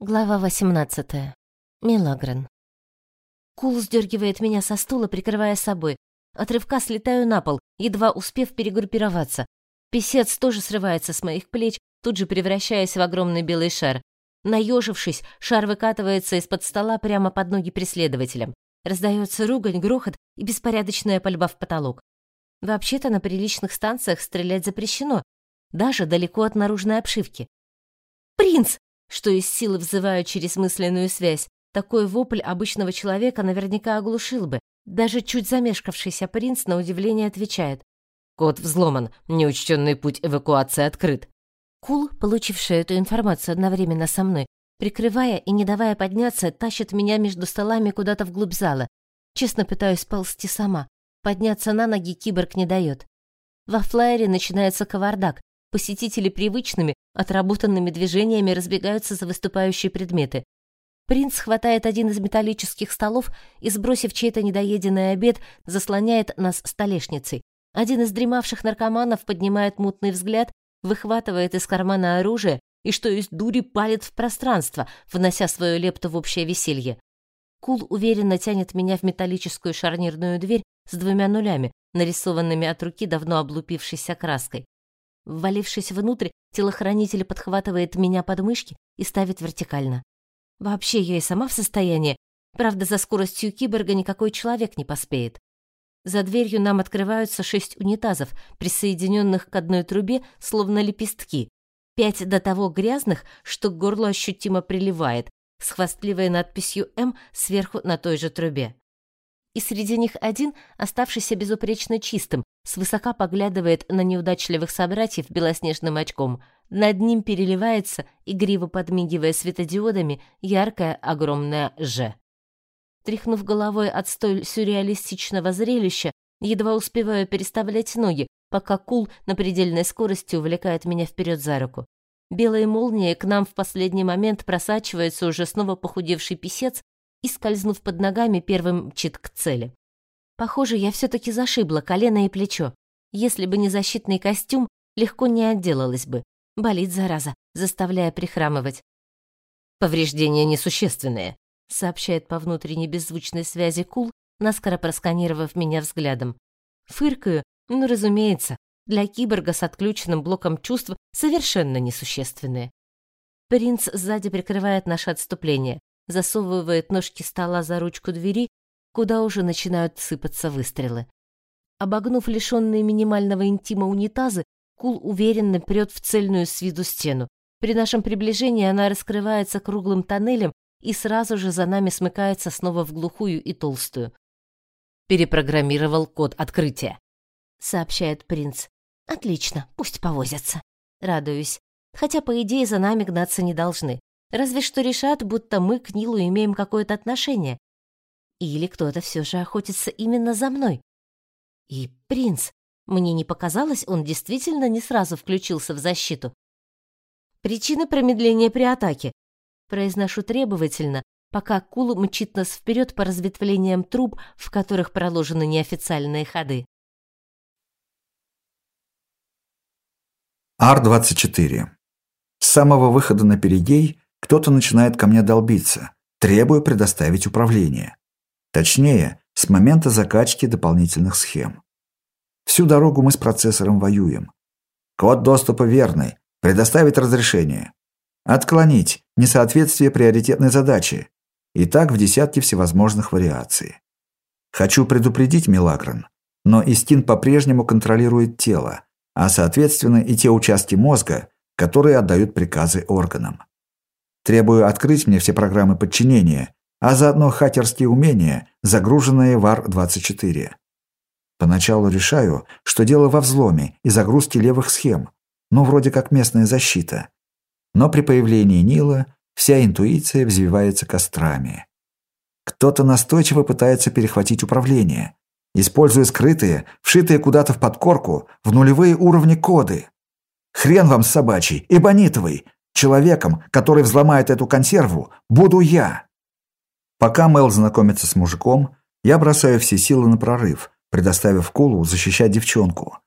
Глава 18. Милагрен. Кул сдергивает меня со стула, прикрывая собой. От рывка слетаю на пол, едва успев перегруппироваться. Песец тоже срывается с моих плеч, тут же превращаясь в огромный белый шар. Наежившись, шар выкатывается из-под стола прямо под ноги преследователям. Раздается ругань, грохот и беспорядочная пальба в потолок. Вообще-то на приличных станциях стрелять запрещено, даже далеко от наружной обшивки. «Принц!» Что из силы взываю через мысленную связь. Такой вопль обычного человека наверняка оглушил бы. Даже чуть замешкавшийся принц на удивление отвечает. Код взломан, неучтенный путь эвакуации открыт. Кул, получивший эту информацию одновременно со мной, прикрывая и не давая подняться, тащит меня между столами куда-то вглубь зала. Честно пытаюсь ползти сама. Подняться на ноги киборг не дает. Во флайере начинается кавардак. Посетители привычными, отработанными движениями разбегаются за выступающие предметы. Принц хватает один из металлических столов и, сбросив чей-то недоеденный обед, заслоняет нас столешницей. Один из дремавших наркоманов поднимает мутный взгляд, выхватывает из кармана оружие и, что есть дури, палит в пространство, внося свою лепту в общее веселье. Кул уверенно тянет меня в металлическую шарнирную дверь с двумя нулями, нарисованными от руки давно облупившейся краской. Ввалившись внутрь, телохранитель подхватывает меня под мышки и ставит вертикально. Вообще, я и сама в состоянии. Правда, за скоростью киборга никакой человек не поспеет. За дверью нам открываются шесть унитазов, присоединенных к одной трубе, словно лепестки. Пять до того грязных, что к горлу ощутимо приливает, с хвастливой надписью «М» сверху на той же трубе и среди них один, оставшийся безупречно чистым, свысока поглядывает на неудачливых собратьев белоснежным очком. Над ним переливается, игриво подмигивая светодиодами, яркая огромная «Ж». Тряхнув головой от столь сюрреалистичного зрелища, едва успеваю переставлять ноги, пока Кул на предельной скорости увлекает меня вперед за руку. Белые молнии к нам в последний момент просачивается уже снова похудевший писец и, скользнув под ногами, первым мчит к цели. Похоже, я все-таки зашибла колено и плечо. Если бы не защитный костюм, легко не отделалась бы. Болит, зараза, заставляя прихрамывать. «Повреждения несущественные», — сообщает по внутренней беззвучной связи Кул, наскоро просканировав меня взглядом. Фыркаю, ну, разумеется, для киборга с отключенным блоком чувств совершенно несущественные. Принц сзади прикрывает наше отступление засовывает ножки стола за ручку двери, куда уже начинают сыпаться выстрелы. Обогнув лишенные минимального интима унитазы, Кул уверенно прет в цельную с виду стену. При нашем приближении она раскрывается круглым тоннелем и сразу же за нами смыкается снова в глухую и толстую. «Перепрограммировал код открытия», — сообщает принц. «Отлично, пусть повозятся». Радуюсь. Хотя, по идее, за нами гнаться не должны. Разве что решат, будто мы к Нилу имеем какое-то отношение. Или кто-то все же охотится именно за мной. И принц. Мне не показалось, он действительно не сразу включился в защиту. Причины промедления при атаке. Произношу требовательно, пока Кул мчит нас вперед по разветвлениям труб, в которых проложены неофициальные ходы. Ар-24. С самого выхода на перигей кто-то начинает ко мне долбиться, требуя предоставить управление. Точнее, с момента закачки дополнительных схем. Всю дорогу мы с процессором воюем. Код доступа верный. Предоставить разрешение. Отклонить несоответствие приоритетной задачи. И так в десятки всевозможных вариаций. Хочу предупредить Милагрон, но Истин по-прежнему контролирует тело, а соответственно и те участки мозга, которые отдают приказы органам. Требую открыть мне все программы подчинения, а заодно хакерские умения, загруженные в AR-24. Поначалу решаю, что дело во взломе и загрузке левых схем, ну, вроде как местная защита. Но при появлении Нила вся интуиция взвивается кострами. Кто-то настойчиво пытается перехватить управление, используя скрытые, вшитые куда-то в подкорку, в нулевые уровни коды. Хрен вам собачий, эбонитовый, Человеком, который взломает эту консерву, буду я. Пока Мел знакомится с мужиком, я бросаю все силы на прорыв, предоставив Кулу защищать девчонку.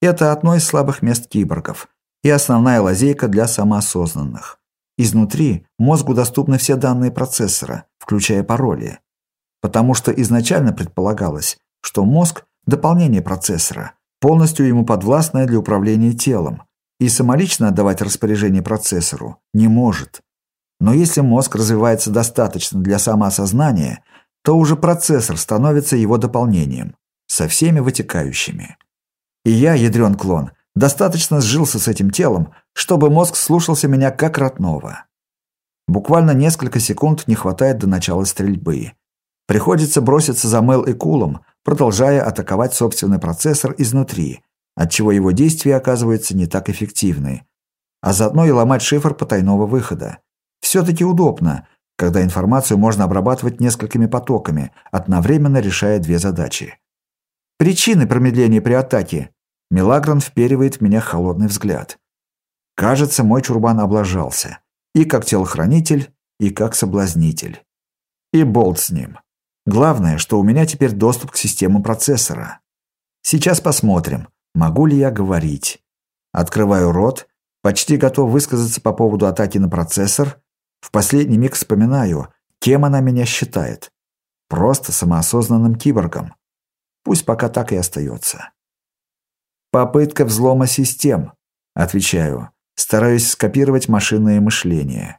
Это одно из слабых мест киборгов и основная лазейка для самоосознанных. Изнутри мозгу доступны все данные процессора, включая пароли. Потому что изначально предполагалось, что мозг – дополнение процессора, полностью ему подвластное для управления телом, и самолично отдавать распоряжение процессору не может. Но если мозг развивается достаточно для самоосознания, то уже процессор становится его дополнением, со всеми вытекающими. И я, ядрен клон, достаточно сжился с этим телом, чтобы мозг слушался меня как родного. Буквально несколько секунд не хватает до начала стрельбы. Приходится броситься за Мел и Кулом, продолжая атаковать собственный процессор изнутри, отчего его действия оказываются не так эффективны. А заодно и ломать шифр потайного выхода. Все-таки удобно, когда информацию можно обрабатывать несколькими потоками, одновременно решая две задачи. Причины промедления при атаке. Мелагрон вперивает в меня холодный взгляд. Кажется, мой чурбан облажался. И как телохранитель, и как соблазнитель. И болт с ним. Главное, что у меня теперь доступ к системам процессора. Сейчас посмотрим, Могу ли я говорить? Открываю рот, почти готов высказаться по поводу атаки на процессор. В последний миг вспоминаю, кем она меня считает. Просто самоосознанным киборгом. Пусть пока так и остается. Попытка взлома систем, отвечаю. Стараюсь скопировать машинное мышление.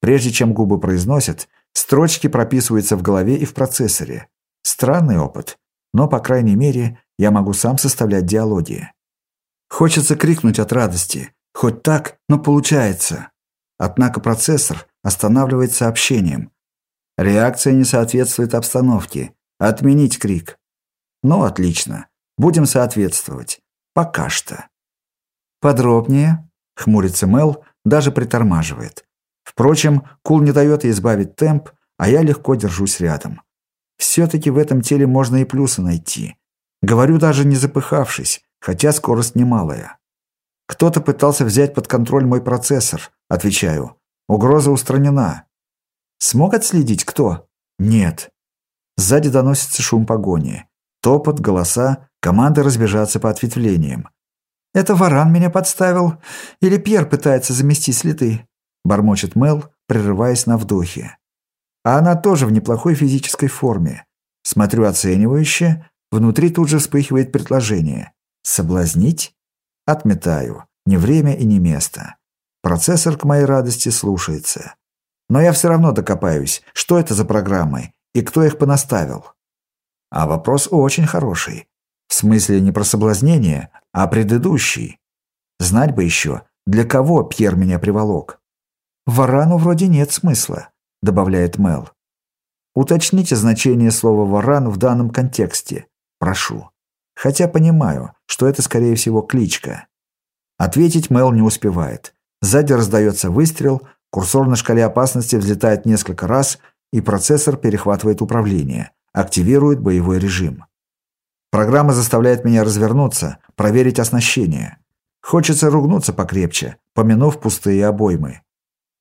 Прежде чем губы произносят, строчки прописываются в голове и в процессоре. Странный опыт, но, по крайней мере, я могу сам составлять диалоги. Хочется крикнуть от радости. Хоть так, но получается. Однако процессор останавливает сообщением. Реакция не соответствует обстановке. Отменить крик. Ну, отлично. Будем соответствовать. Пока что. Подробнее. Хмурится Мел, даже притормаживает. Впрочем, Кул не дает ей избавить темп, а я легко держусь рядом. Все-таки в этом теле можно и плюсы найти. Говорю даже не запыхавшись, хотя скорость немалая. Кто-то пытался взять под контроль мой процессор, отвечаю. Угроза устранена. Смог отследить кто? Нет. Сзади доносится шум погони. Топот, голоса, команды разбежаться по ответвлениям. «Это Варан меня подставил? Или Пьер пытается замести следы?» Бормочет Мел, прерываясь на вдохе. А она тоже в неплохой физической форме. Смотрю оценивающе, Внутри тут же вспыхивает предложение. Соблазнить? Отметаю. Не время и не место. Процессор, к моей радости, слушается. Но я все равно докопаюсь, что это за программы и кто их понаставил. А вопрос очень хороший. В смысле не про соблазнение, а предыдущий. Знать бы еще, для кого Пьер меня приволок. «Варану вроде нет смысла», — добавляет Мел. Уточните значение слова «варан» в данном контексте. Прошу. Хотя понимаю, что это, скорее всего, кличка. Ответить Мэл не успевает. Сзади раздается выстрел, курсор на шкале опасности взлетает несколько раз, и процессор перехватывает управление, активирует боевой режим. Программа заставляет меня развернуться, проверить оснащение. Хочется ругнуться покрепче, помянув пустые обоймы.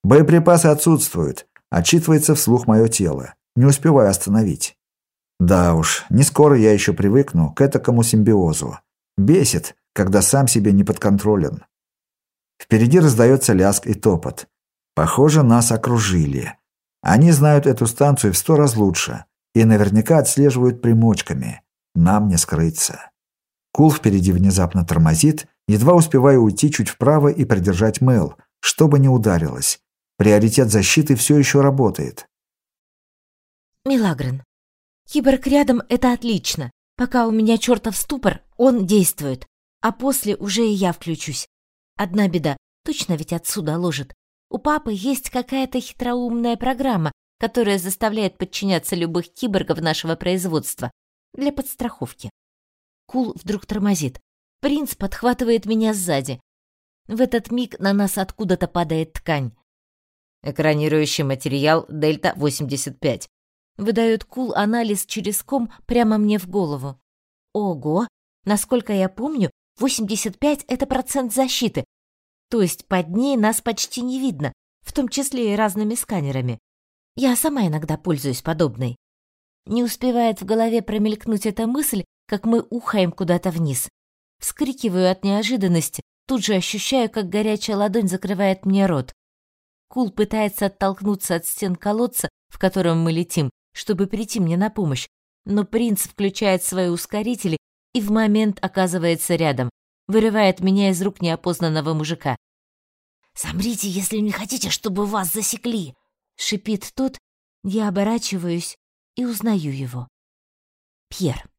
Боеприпасы отсутствуют, отчитывается вслух мое тело. Не успеваю остановить. Да уж, не скоро я еще привыкну к этакому симбиозу. Бесит, когда сам себе не подконтролен. Впереди раздается ляск и топот. Похоже, нас окружили. Они знают эту станцию в сто раз лучше и наверняка отслеживают примочками. Нам не скрыться. Кул впереди внезапно тормозит, едва успеваю уйти чуть вправо и придержать Мэл, чтобы не ударилась. Приоритет защиты все еще работает. «Милагрен, Киборг рядом — это отлично. Пока у меня чертов ступор, он действует. А после уже и я включусь. Одна беда, точно ведь отсюда ложит. У папы есть какая-то хитроумная программа, которая заставляет подчиняться любых киборгов нашего производства. Для подстраховки. Кул вдруг тормозит. Принц подхватывает меня сзади. В этот миг на нас откуда-то падает ткань. Экранирующий материал Дельта-85 выдает кул-анализ через ком прямо мне в голову. Ого! Насколько я помню, 85 — это процент защиты, то есть под ней нас почти не видно, в том числе и разными сканерами. Я сама иногда пользуюсь подобной. Не успевает в голове промелькнуть эта мысль, как мы ухаем куда-то вниз. Вскрикиваю от неожиданности, тут же ощущаю, как горячая ладонь закрывает мне рот. Кул пытается оттолкнуться от стен колодца, в котором мы летим, чтобы прийти мне на помощь, но принц включает свои ускорители и в момент оказывается рядом, вырывает меня из рук неопознанного мужика. «Замрите, если не хотите, чтобы вас засекли!» — шипит тот. Я оборачиваюсь и узнаю его. Пьер.